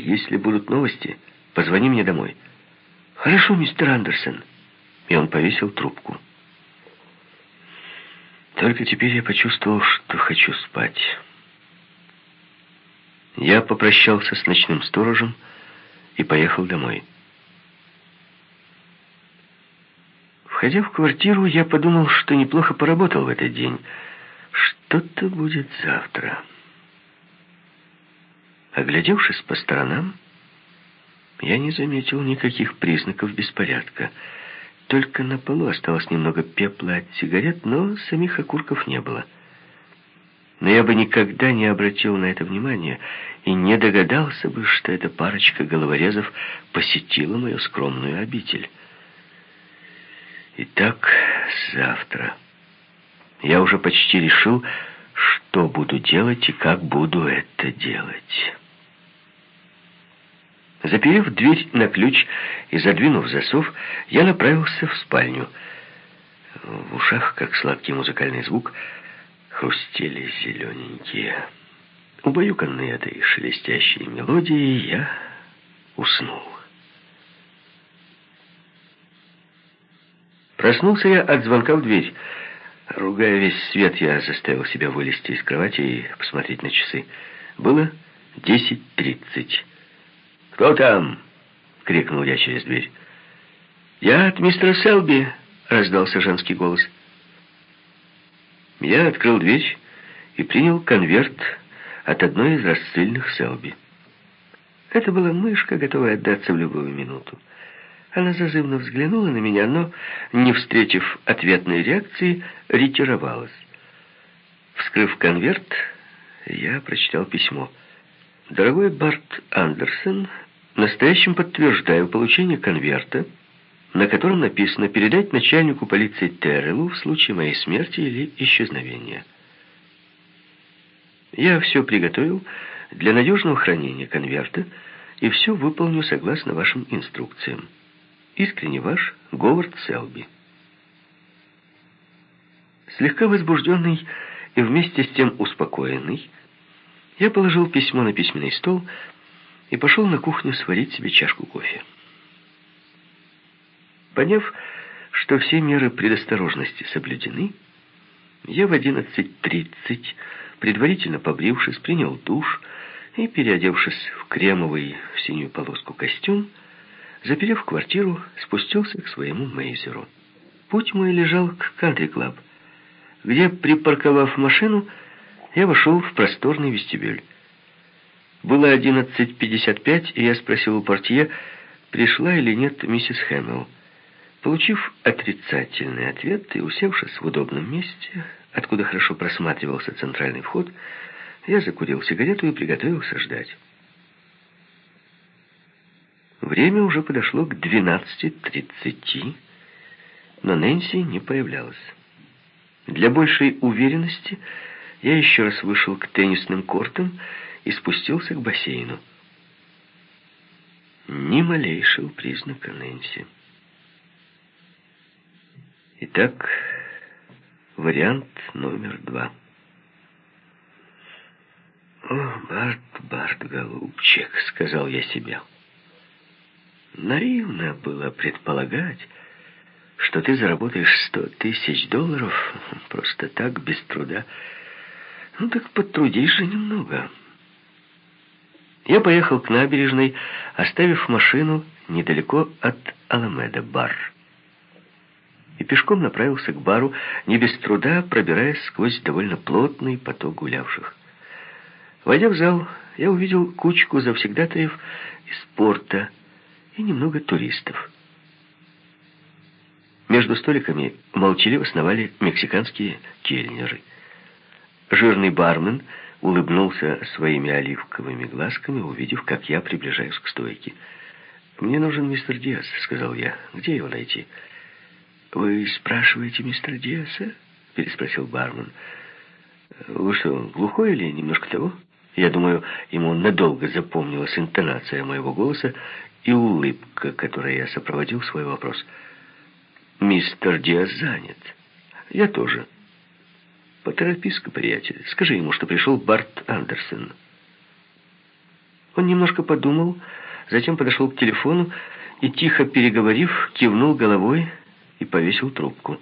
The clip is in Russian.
Если будут новости, позвони мне домой. Хорошо, мистер Андерсон. И он повесил трубку. Только теперь я почувствовал, что хочу спать. Я попрощался с ночным сторожем и поехал домой. Входя в квартиру, я подумал, что неплохо поработал в этот день. Что-то будет завтра. Оглядевшись по сторонам, я не заметил никаких признаков беспорядка. Только на полу осталось немного пепла от сигарет, но самих окурков не было. Но я бы никогда не обратил на это внимания и не догадался бы, что эта парочка головорезов посетила мою скромную обитель. Итак, завтра. Я уже почти решил, что буду делать и как буду это делать. Заперев дверь на ключ и задвинув засов, я направился в спальню. В ушах, как сладкий музыкальный звук, хрустели зелененькие. Убаюканный этой шелестящей мелодией, я уснул. Проснулся я от звонка в дверь. Ругая весь свет, я заставил себя вылезти из кровати и посмотреть на часы. Было десять тридцать. «Кто там?» — крикнул я через дверь. «Я от мистера Селби», — раздался женский голос. Я открыл дверь и принял конверт от одной из рассыльных Селби. Это была мышка, готовая отдаться в любую минуту. Она зазывно взглянула на меня, но, не встретив ответной реакции, ретировалась. Вскрыв конверт, я прочитал письмо. «Дорогой Барт Андерсон, настоящим подтверждаю получение конверта, на котором написано «Передать начальнику полиции Террелу в случае моей смерти или исчезновения». Я все приготовил для надежного хранения конверта и все выполню согласно вашим инструкциям. Искренне ваш Говард Селби. Слегка возбужденный и вместе с тем успокоенный, я положил письмо на письменный стол и пошел на кухню сварить себе чашку кофе. Поняв, что все меры предосторожности соблюдены, я в 11.30, предварительно побрившись, принял душ и, переодевшись в кремовый в синюю полоску костюм, Заперев квартиру, спустился к своему Мейзеру. Путь мой лежал к кантри-клаб, где, припарковав машину, я вошел в просторный вестибюль. Было 11.55, и я спросил у портье, пришла или нет миссис Хэмилл. Получив отрицательный ответ и усевшись в удобном месте, откуда хорошо просматривался центральный вход, я закурил сигарету и приготовился ждать. Время уже подошло к 12.30, но Нэнси не появлялась. Для большей уверенности я еще раз вышел к теннисным кортам и спустился к бассейну. Ни малейшего признака Нэнси. Итак, вариант номер два. «О, Барт, Барт, голубчик», — сказал я себе, — Наивно было предполагать, что ты заработаешь сто тысяч долларов просто так, без труда. Ну так потрудись же немного. Я поехал к набережной, оставив машину недалеко от Аламеда-бар. И пешком направился к бару, не без труда пробираясь сквозь довольно плотный поток гулявших. Войдя в зал, я увидел кучку завсегдатаев из порта, и немного туристов. Между столиками молчаливо сновали мексиканские кельнеры. Жирный бармен улыбнулся своими оливковыми глазками, увидев, как я приближаюсь к стойке. «Мне нужен мистер Диас», — сказал я. «Где его найти?» «Вы спрашиваете мистера Диаса?» — переспросил бармен. «Вы что, глухой или немножко того?» Я думаю, ему надолго запомнилась интонация моего голоса, и улыбка, которой я сопроводил свой вопрос. «Мистер Диас занят. Я тоже. Поторопись-ка, приятель. Скажи ему, что пришел Барт Андерсон». Он немножко подумал, затем подошел к телефону и, тихо переговорив, кивнул головой и повесил трубку.